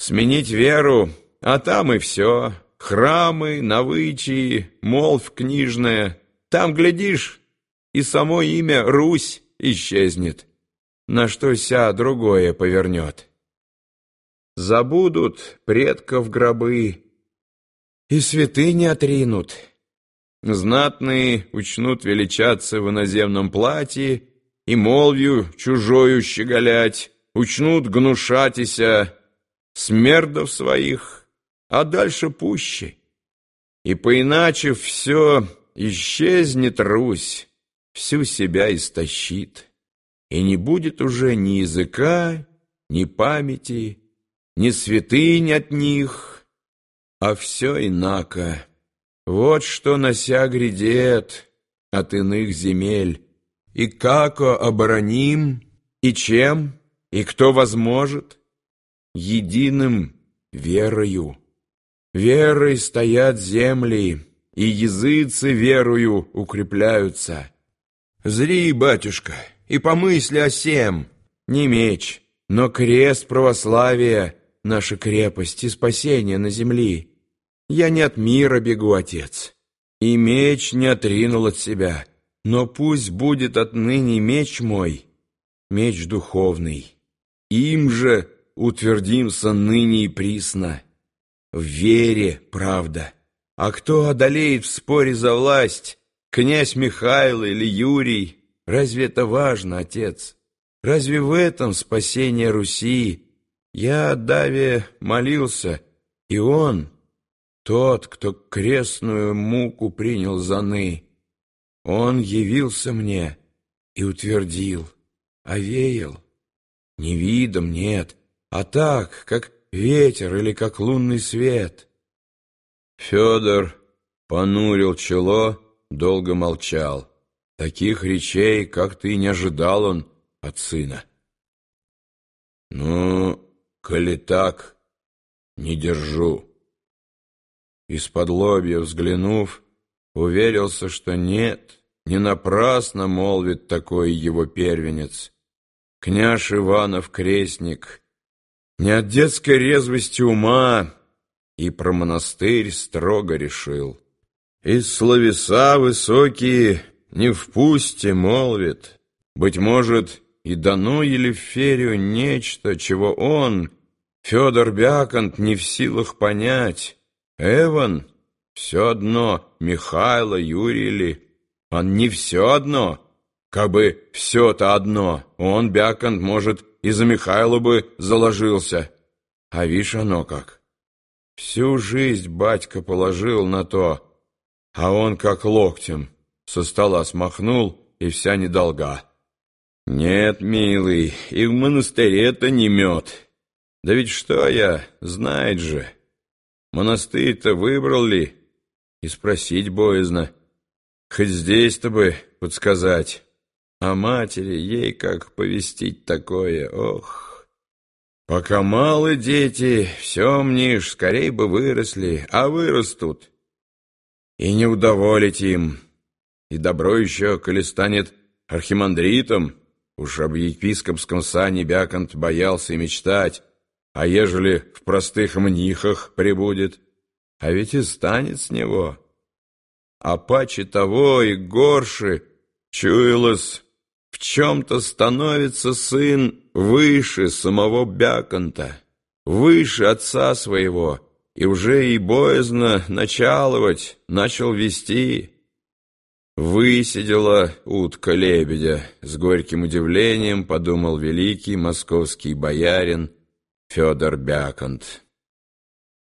Сменить веру, а там и все. Храмы, навычии, молвь книжная. Там, глядишь, и само имя Русь исчезнет, на что ся другое повернет. Забудут предков гробы, и святыни отринут. Знатные учнут величаться в иноземном платье и молвью чужою щеголять, учнут гнушатися смердов своих, а дальше пуще. И поиначе все исчезнет Русь, всю себя истощит, и не будет уже ни языка, ни памяти, ни святынь от них, а все инако. Вот что нося грядет от иных земель, и како обороним, и чем, и кто возможет, единым верою. Верой стоят земли, и языцы верою укрепляются. Зри, батюшка, и помысли о сем, не меч, но крест православия, наша крепость и спасение на земли. Я не от мира бегу, отец, и меч не отринул от себя, но пусть будет отныне меч мой, меч духовный. Им же утвердимся ныне и присно. В вере, правда. А кто одолеет в споре за власть, князь Михаил или Юрий, разве это важно, отец? Разве в этом спасение Руси? Я, Даве, молился, и он, тот, кто крестную муку принял за ны, он явился мне и утвердил, овеял. Не видом, нет, а так, как ветер или как лунный свет. Федор понурил чело, долго молчал. Таких речей, как ты, не ожидал он от сына. Ну, коли так, не держу. Из-под лобья взглянув, уверился, что нет, не напрасно молвит такой его первенец. Княж Иванов крестник, не от детской резвости ума, и про монастырь строго решил. Из словеса высокие не впусти, молвит. Быть может, и дано Елеферию нечто, чего он, Федор Бяконт, не в силах понять. Эван, все одно, Михайло, Юрий ли, он не все одно, как бы все-то одно, он, Бяконт, может, и за Михайло бы заложился. А вишь оно как. Всю жизнь батька положил на то, а он как локтем со стола смахнул, и вся недолга. Нет, милый, и в монастыре-то не мед. Да ведь что я, знает же. Монастырь-то выбрал ли? И спросить боязно. Хоть здесь-то бы подсказать. А матери ей как повестить такое, ох. Пока малы дети, все мнишь, скорей бы выросли, а вырастут. И не удоволить им. И добро еще, коли станет архимандритом, уж об епископском сане Бяконт боялся и мечтать, а ежели в простых мнихах прибудет, а ведь и станет с него. А паче того и горше чуялось чем-то становится сын выше самого Бяконта, выше отца своего, и уже и боязно началывать начал вести. Высидела утка лебедя, с горьким удивлением подумал великий московский боярин Федор Бяконт.